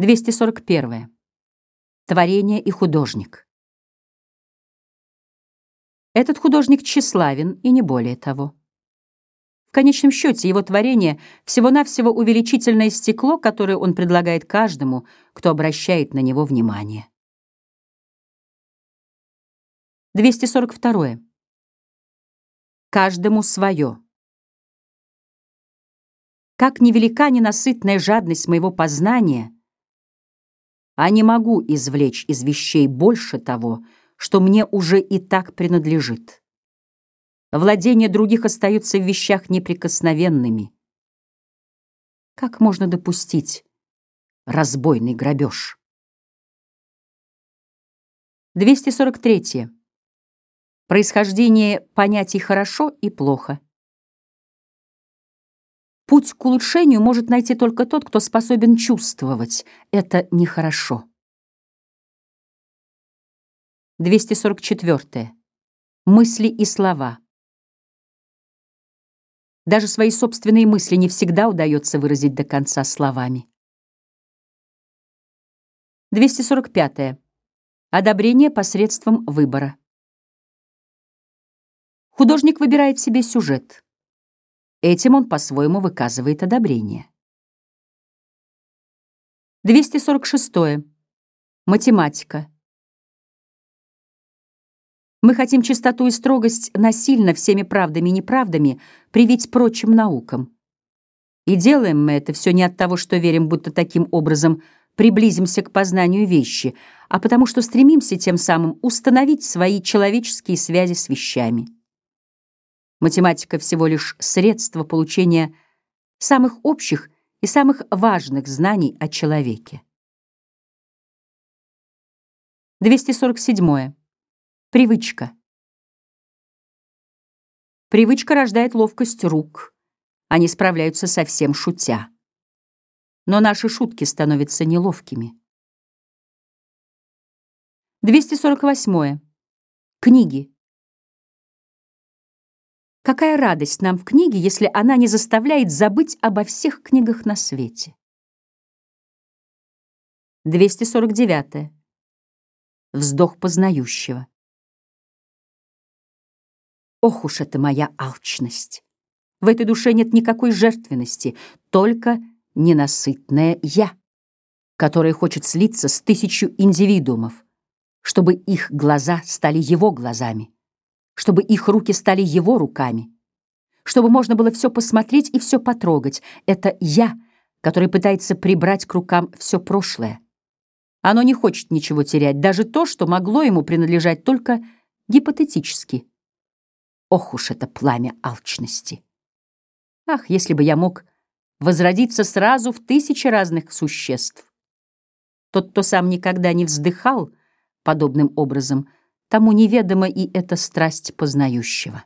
241. Творение и художник. Этот художник тщеславен и не более того. В конечном счете его творение — всего-навсего увеличительное стекло, которое он предлагает каждому, кто обращает на него внимание. 242. Каждому свое. Как невелика ненасытная жадность моего познания, а не могу извлечь из вещей больше того, что мне уже и так принадлежит. Владения других остаются в вещах неприкосновенными. Как можно допустить разбойный грабеж? 243. Происхождение понятий «хорошо» и «плохо». Путь к улучшению может найти только тот, кто способен чувствовать. Это нехорошо. 244. Мысли и слова. Даже свои собственные мысли не всегда удается выразить до конца словами. 245. Одобрение посредством выбора. Художник выбирает себе сюжет. Этим он по-своему выказывает одобрение. 246. Математика. Мы хотим чистоту и строгость насильно всеми правдами и неправдами привить прочим наукам. И делаем мы это все не от того, что верим, будто таким образом приблизимся к познанию вещи, а потому что стремимся тем самым установить свои человеческие связи с вещами. Математика всего лишь средство получения самых общих и самых важных знаний о человеке. 247. Привычка. Привычка рождает ловкость рук. Они справляются совсем шутя. Но наши шутки становятся неловкими. 248. Книги. Какая радость нам в книге, если она не заставляет забыть обо всех книгах на свете? 249. Вздох познающего. Ох уж это моя алчность! В этой душе нет никакой жертвенности, только ненасытное «я», которое хочет слиться с тысячу индивидуумов, чтобы их глаза стали его глазами чтобы их руки стали его руками, чтобы можно было все посмотреть и все потрогать. Это я, который пытается прибрать к рукам все прошлое. Оно не хочет ничего терять, даже то, что могло ему принадлежать только гипотетически. Ох уж это пламя алчности! Ах, если бы я мог возродиться сразу в тысячи разных существ! Тот, кто сам никогда не вздыхал подобным образом — тому неведома и эта страсть познающего.